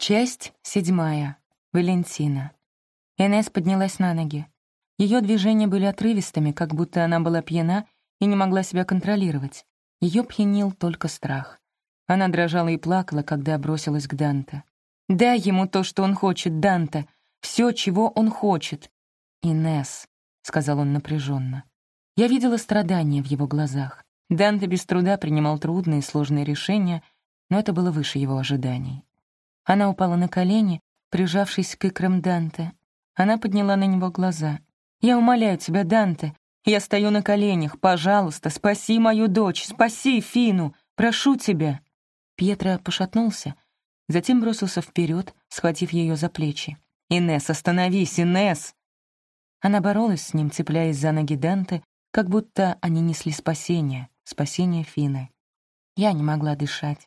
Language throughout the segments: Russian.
Часть седьмая. Валентина. Инесс поднялась на ноги. Ее движения были отрывистыми, как будто она была пьяна и не могла себя контролировать. Ее пьянил только страх. Она дрожала и плакала, когда бросилась к Данте. «Дай ему то, что он хочет, Данте, все, чего он хочет». «Инесс», — сказал он напряженно. Я видела страдания в его глазах. Данте без труда принимал трудные и сложные решения, но это было выше его ожиданий. Она упала на колени, прижавшись к икрам Данте. Она подняла на него глаза. «Я умоляю тебя, Данте, я стою на коленях, пожалуйста, спаси мою дочь, спаси Фину, прошу тебя!» Пьетро пошатнулся, затем бросился вперед, схватив ее за плечи. «Инесс, остановись, Инесс!» Она боролась с ним, цепляясь за ноги Данте, как будто они несли спасение, спасение Фины. Я не могла дышать.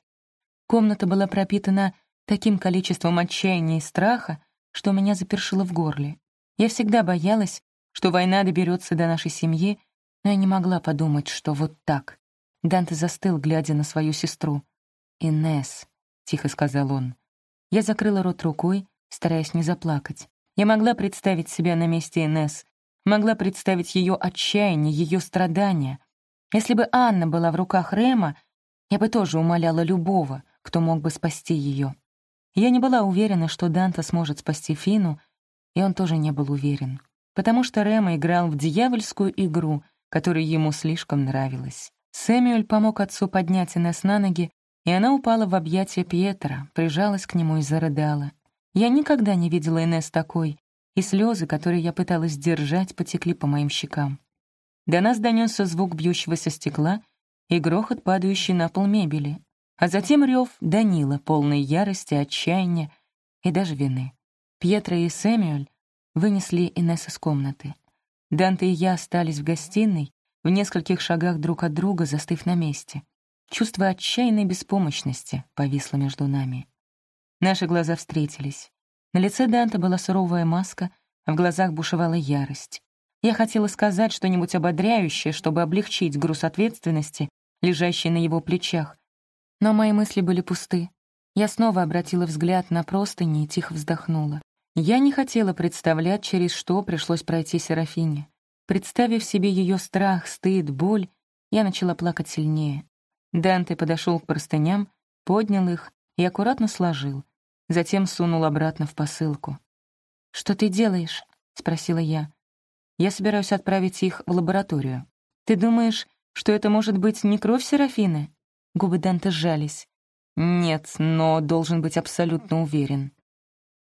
Комната была пропитана таким количеством отчаяния и страха, что меня запершило в горле. Я всегда боялась, что война доберется до нашей семьи, но я не могла подумать, что вот так. Данте застыл, глядя на свою сестру. «Инесс», — тихо сказал он. Я закрыла рот рукой, стараясь не заплакать. Я могла представить себя на месте Инесс, могла представить ее отчаяние, ее страдания. Если бы Анна была в руках Рема, я бы тоже умоляла любого, кто мог бы спасти ее. Я не была уверена, что Данта сможет спасти Фину, и он тоже не был уверен, потому что Рема играл в дьявольскую игру, которая ему слишком нравилась. Сэмюэль помог отцу поднять Инесс на ноги, и она упала в объятия Пьетера, прижалась к нему и зарыдала. Я никогда не видела Инесс такой, и слезы, которые я пыталась сдержать, потекли по моим щекам. До нас донесся звук бьющегося стекла и грохот, падающий на пол мебели. А затем рев Данила, полной ярости, отчаяния и даже вины. Пьетро и Сэмюэль вынесли Инесс из комнаты. Данте и я остались в гостиной, в нескольких шагах друг от друга, застыв на месте. Чувство отчаянной беспомощности повисло между нами. Наши глаза встретились. На лице Данте была суровая маска, а в глазах бушевала ярость. Я хотела сказать что-нибудь ободряющее, чтобы облегчить груз ответственности, лежащий на его плечах, но мои мысли были пусты. Я снова обратила взгляд на простыни и тихо вздохнула. Я не хотела представлять, через что пришлось пройти Серафине. Представив себе ее страх, стыд, боль, я начала плакать сильнее. Данте подошел к простыням, поднял их и аккуратно сложил, затем сунул обратно в посылку. «Что ты делаешь?» — спросила я. «Я собираюсь отправить их в лабораторию. Ты думаешь, что это может быть не кровь Серафины?» Губы Данте сжались. «Нет, но должен быть абсолютно уверен».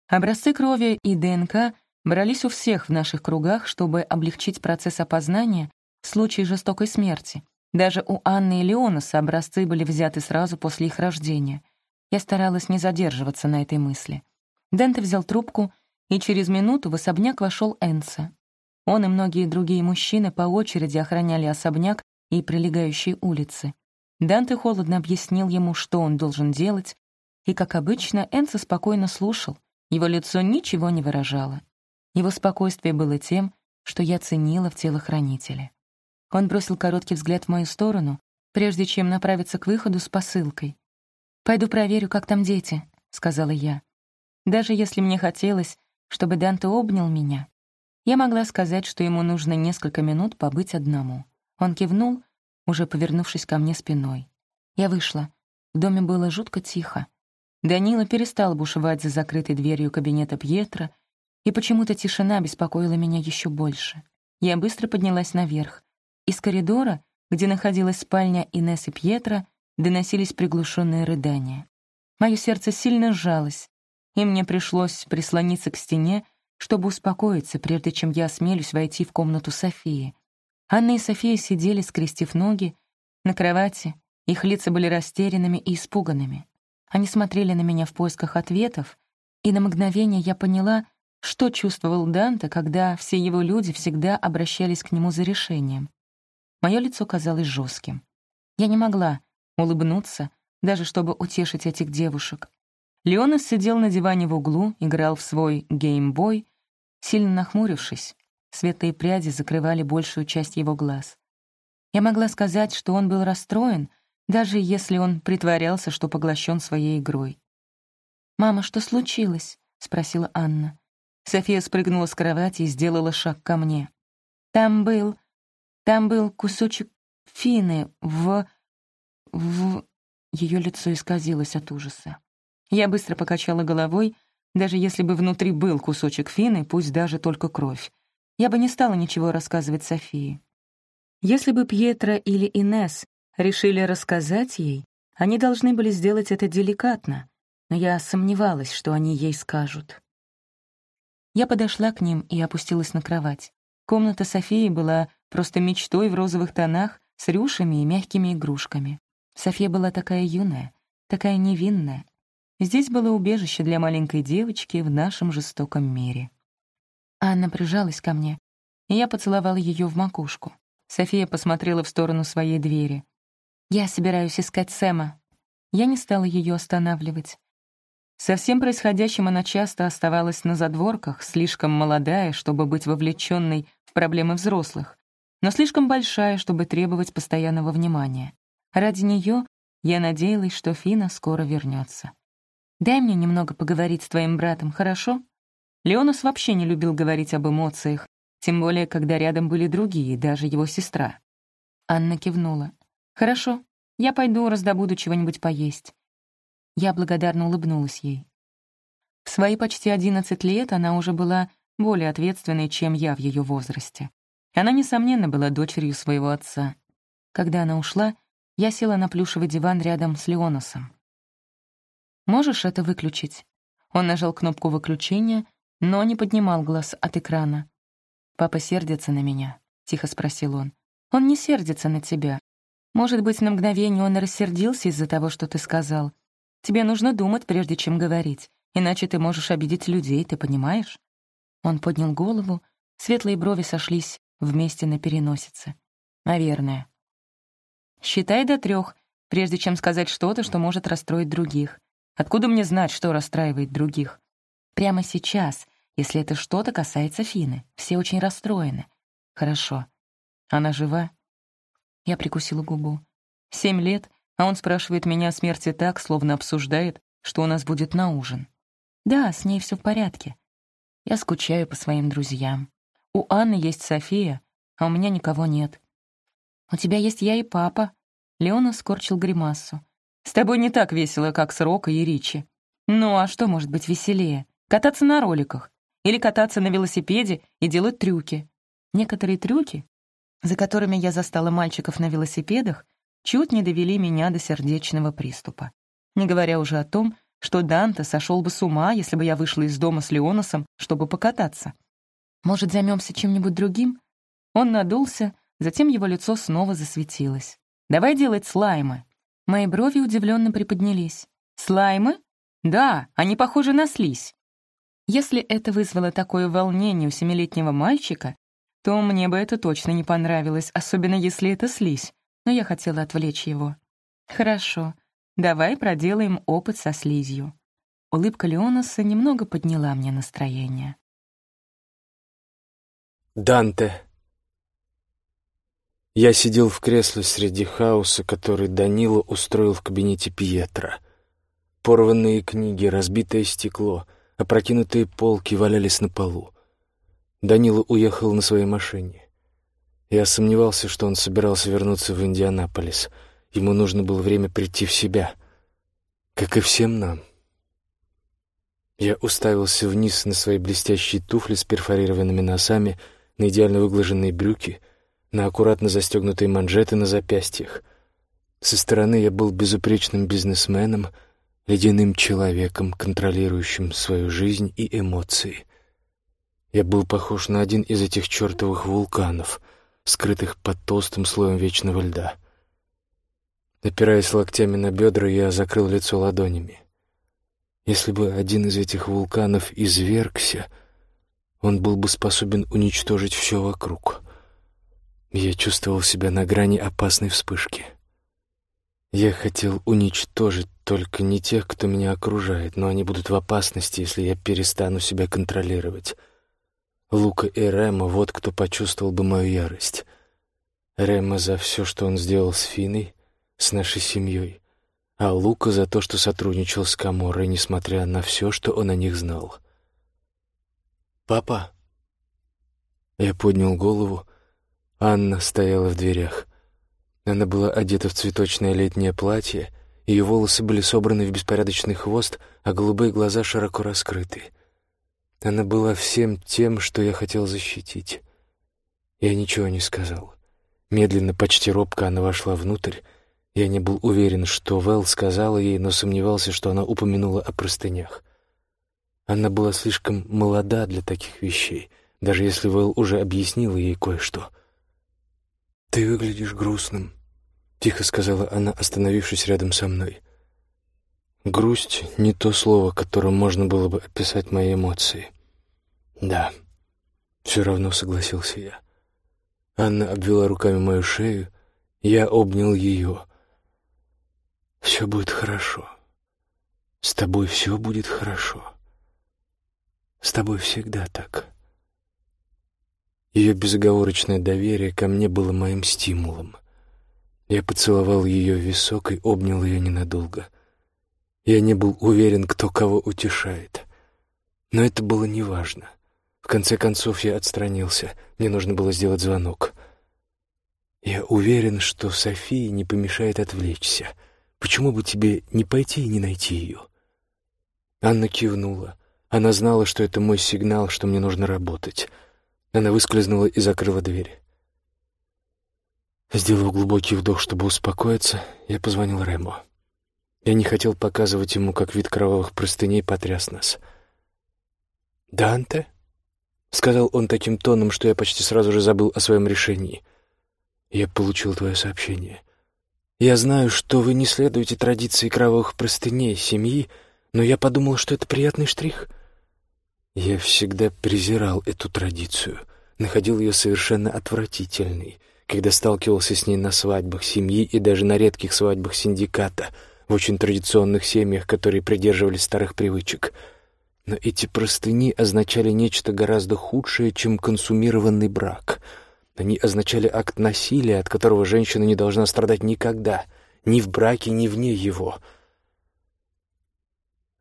Образцы крови и ДНК брались у всех в наших кругах, чтобы облегчить процесс опознания в случае жестокой смерти. Даже у Анны и Леонаса образцы были взяты сразу после их рождения. Я старалась не задерживаться на этой мысли. Денте взял трубку, и через минуту в особняк вошел Энса. Он и многие другие мужчины по очереди охраняли особняк и прилегающие улицы. Данте холодно объяснил ему, что он должен делать, и, как обычно, Энцо спокойно слушал, его лицо ничего не выражало. Его спокойствие было тем, что я ценила в телохранителе. Он бросил короткий взгляд в мою сторону, прежде чем направиться к выходу с посылкой. «Пойду проверю, как там дети», — сказала я. Даже если мне хотелось, чтобы Данте обнял меня, я могла сказать, что ему нужно несколько минут побыть одному. Он кивнул, уже повернувшись ко мне спиной. Я вышла. В доме было жутко тихо. Данила перестал бушевать за закрытой дверью кабинета Пьетро, и почему-то тишина беспокоила меня еще больше. Я быстро поднялась наверх. Из коридора, где находилась спальня Инессы Пьетро, доносились приглушенные рыдания. Мое сердце сильно сжалось, и мне пришлось прислониться к стене, чтобы успокоиться, прежде чем я осмелюсь войти в комнату Софии. Анна и София сидели, скрестив ноги, на кровати, их лица были растерянными и испуганными. Они смотрели на меня в поисках ответов, и на мгновение я поняла, что чувствовал Данте, когда все его люди всегда обращались к нему за решением. Мое лицо казалось жестким. Я не могла улыбнуться, даже чтобы утешить этих девушек. Леонас сидел на диване в углу, играл в свой геймбой, сильно нахмурившись. Светлые пряди закрывали большую часть его глаз. Я могла сказать, что он был расстроен, даже если он притворялся, что поглощен своей игрой. «Мама, что случилось?» — спросила Анна. София спрыгнула с кровати и сделала шаг ко мне. «Там был... там был кусочек фины в... в...» Ее лицо исказилось от ужаса. Я быстро покачала головой, даже если бы внутри был кусочек фины, пусть даже только кровь. Я бы не стала ничего рассказывать Софии. Если бы Пьетро или Инес решили рассказать ей, они должны были сделать это деликатно, но я сомневалась, что они ей скажут. Я подошла к ним и опустилась на кровать. Комната Софии была просто мечтой в розовых тонах с рюшами и мягкими игрушками. София была такая юная, такая невинная. Здесь было убежище для маленькой девочки в нашем жестоком мире. Анна прижалась ко мне, и я поцеловала ее в макушку. София посмотрела в сторону своей двери. «Я собираюсь искать Сэма». Я не стала ее останавливать. Со всем происходящим она часто оставалась на задворках, слишком молодая, чтобы быть вовлеченной в проблемы взрослых, но слишком большая, чтобы требовать постоянного внимания. Ради нее я надеялась, что Фина скоро вернется. «Дай мне немного поговорить с твоим братом, хорошо?» Леонас вообще не любил говорить об эмоциях, тем более, когда рядом были другие, даже его сестра. Анна кивнула. «Хорошо, я пойду раздобуду чего-нибудь поесть». Я благодарно улыбнулась ей. В свои почти одиннадцать лет она уже была более ответственной, чем я в ее возрасте. Она, несомненно, была дочерью своего отца. Когда она ушла, я села на плюшевый диван рядом с Леоносом. «Можешь это выключить?» Он нажал кнопку выключения, но не поднимал глаз от экрана. «Папа сердится на меня?» — тихо спросил он. «Он не сердится на тебя. Может быть, на мгновение он рассердился из-за того, что ты сказал. Тебе нужно думать, прежде чем говорить, иначе ты можешь обидеть людей, ты понимаешь?» Он поднял голову, светлые брови сошлись вместе на переносице. «Наверное. Считай до трех, прежде чем сказать что-то, что может расстроить других. Откуда мне знать, что расстраивает других? Прямо сейчас, если это что-то касается Фины. Все очень расстроены. Хорошо. Она жива? Я прикусила губу. Семь лет, а он спрашивает меня о смерти так, словно обсуждает, что у нас будет на ужин. Да, с ней все в порядке. Я скучаю по своим друзьям. У Анны есть София, а у меня никого нет. «У тебя есть я и папа». Леона скорчил гримасу. «С тобой не так весело, как с Рокой и Ричи. Ну, а что может быть веселее? Кататься на роликах. Или кататься на велосипеде и делать трюки. Некоторые трюки, за которыми я застала мальчиков на велосипедах, чуть не довели меня до сердечного приступа. Не говоря уже о том, что Данте сошел бы с ума, если бы я вышла из дома с Леоносом, чтобы покататься. Может, займемся чем-нибудь другим? Он надулся, Затем его лицо снова засветилось. «Давай делать слаймы». Мои брови удивленно приподнялись. «Слаймы? Да, они похожи на слизь». Если это вызвало такое волнение у семилетнего мальчика, то мне бы это точно не понравилось, особенно если это слизь, но я хотела отвлечь его. «Хорошо, давай проделаем опыт со слизью». Улыбка Леонаса немного подняла мне настроение. Данте. Я сидел в кресле среди хаоса, который Данила устроил в кабинете Пьетро. Порванные книги, разбитое стекло, опрокинутые полки валялись на полу. Данила уехал на своей машине. Я сомневался, что он собирался вернуться в Индианаполис. Ему нужно было время прийти в себя, как и всем нам. Я уставился вниз на свои блестящие туфли с перфорированными носами, на идеально выглаженные брюки — на аккуратно застегнутые манжеты на запястьях. Со стороны я был безупречным бизнесменом, ледяным человеком, контролирующим свою жизнь и эмоции. Я был похож на один из этих чертовых вулканов, скрытых под толстым слоем вечного льда. Опираясь локтями на бедра, я закрыл лицо ладонями. Если бы один из этих вулканов извергся, он был бы способен уничтожить все вокруг — я чувствовал себя на грани опасной вспышки. Я хотел уничтожить только не тех, кто меня окружает, но они будут в опасности, если я перестану себя контролировать. Лука и Рема — вот кто почувствовал бы мою ярость. Рема за все, что он сделал с Финой, с нашей семьей. а Лука за то, что сотрудничал с Каморой, несмотря на все, что он о них знал. «Папа?» Я поднял голову. Анна стояла в дверях. Она была одета в цветочное летнее платье, ее волосы были собраны в беспорядочный хвост, а голубые глаза широко раскрыты. Она была всем тем, что я хотел защитить. Я ничего не сказал. Медленно, почти робко она вошла внутрь. Я не был уверен, что Вэл сказала ей, но сомневался, что она упомянула о простынях. Она была слишком молода для таких вещей, даже если Вэл уже объяснила ей кое-что. «Ты выглядишь грустным», — тихо сказала она, остановившись рядом со мной. «Грусть — не то слово, которым можно было бы описать мои эмоции». «Да», — все равно согласился я. Анна обвела руками мою шею, я обнял ее. «Все будет хорошо. С тобой все будет хорошо. С тобой всегда так». Ее безоговорочное доверие ко мне было моим стимулом. Я поцеловал ее висок и обнял ее ненадолго. Я не был уверен, кто кого утешает. Но это было неважно. В конце концов я отстранился. Мне нужно было сделать звонок. Я уверен, что Софии не помешает отвлечься. Почему бы тебе не пойти и не найти ее? Анна кивнула. Она знала, что это мой сигнал, что мне нужно работать. Она выскользнула и закрыла дверь. Сделав глубокий вдох, чтобы успокоиться, я позвонил Ремо. Я не хотел показывать ему, как вид кровавых простыней потряс нас. «Данте?» — сказал он таким тоном, что я почти сразу же забыл о своем решении. «Я получил твое сообщение. Я знаю, что вы не следуете традиции кровавых простыней семьи, но я подумал, что это приятный штрих». Я всегда презирал эту традицию, находил ее совершенно отвратительной, когда сталкивался с ней на свадьбах семьи и даже на редких свадьбах синдиката, в очень традиционных семьях, которые придерживались старых привычек — но эти простыни означали нечто гораздо худшее, чем консумированный брак. Они означали акт насилия, от которого женщина не должна страдать никогда, ни в браке, ни вне его.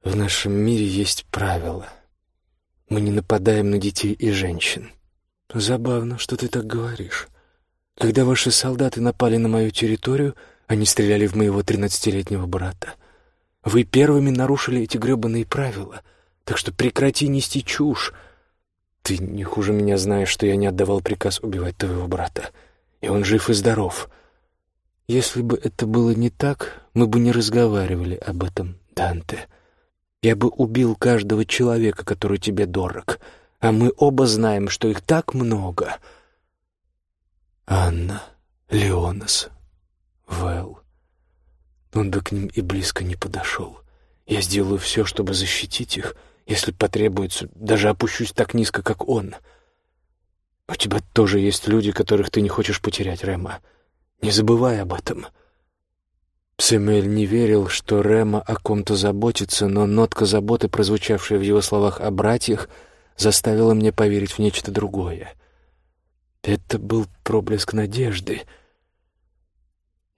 В нашем мире есть правила. Мы не нападаем на детей и женщин. Забавно, что ты так говоришь. Когда ваши солдаты напали на мою территорию, они стреляли в моего тринадцатилетнего брата. Вы первыми нарушили эти гребаные правила — так что прекрати нести чушь. Ты не хуже меня знаешь, что я не отдавал приказ убивать твоего брата. И он жив и здоров. Если бы это было не так, мы бы не разговаривали об этом, Данте. Я бы убил каждого человека, который тебе дорог. А мы оба знаем, что их так много. Анна, Леонас, Вэл. Он бы к ним и близко не подошел. Я сделаю все, чтобы защитить их — если потребуется, даже опущусь так низко, как он. У тебя тоже есть люди, которых ты не хочешь потерять, Рема. Не забывай об этом. Сэмюэль не верил, что Рема о ком-то заботится, но нотка заботы, прозвучавшая в его словах о братьях, заставила мне поверить в нечто другое. Это был проблеск надежды.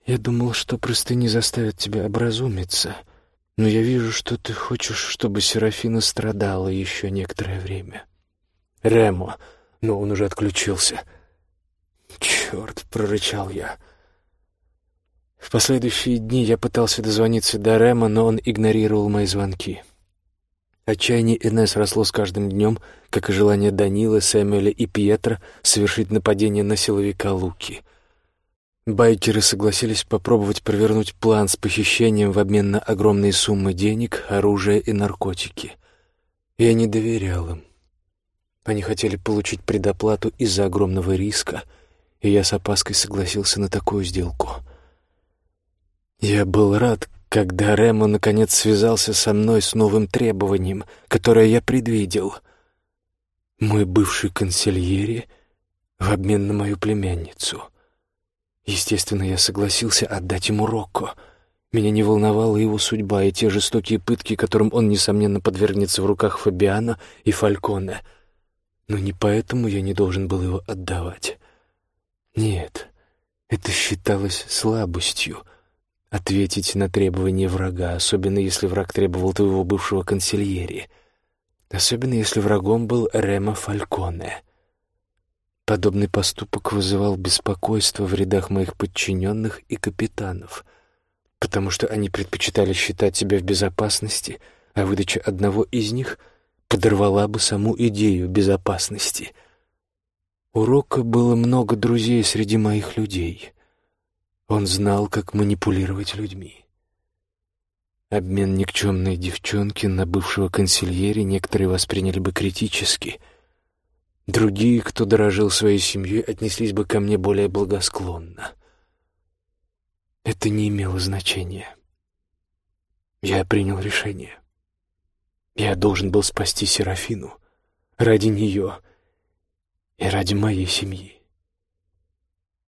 Я думал, что простыни заставят тебя образумиться — но я вижу, что ты хочешь, чтобы Серафина страдала еще некоторое время. Ремо, но он уже отключился. Черт, прорычал я. В последующие дни я пытался дозвониться до Рема, но он игнорировал мои звонки. Отчаяние Инесс росло с каждым днем, как и желание Данила, Сэмюэля и Пьетра совершить нападение на силовика Луки — Байкеры согласились попробовать провернуть план с похищением в обмен на огромные суммы денег, оружие и наркотики. Я не доверял им. Они хотели получить предоплату из-за огромного риска, и я с опаской согласился на такую сделку. Я был рад, когда Ремо наконец связался со мной с новым требованием, которое я предвидел. Мой бывший консильери в обмен на мою племянницу — Естественно, я согласился отдать ему Рокко. Меня не волновала его судьба и те жестокие пытки, которым он, несомненно, подвергнется в руках Фабиана и Фальконе. Но не поэтому я не должен был его отдавать. Нет, это считалось слабостью, ответить на требования врага, особенно если враг требовал твоего бывшего консильери, особенно если врагом был Рема Фальконе. Подобный поступок вызывал беспокойство в рядах моих подчиненных и капитанов, потому что они предпочитали считать себя в безопасности, а выдача одного из них подорвала бы саму идею безопасности. У Рока было много друзей среди моих людей — он знал, как манипулировать людьми. Обмен никчемной девчонки на бывшего консильери некоторые восприняли бы критически. Другие, кто дорожил своей семьей, отнеслись бы ко мне более благосклонно. Это не имело значения. Я принял решение. Я должен был спасти Серафину ради нее и ради моей семьи.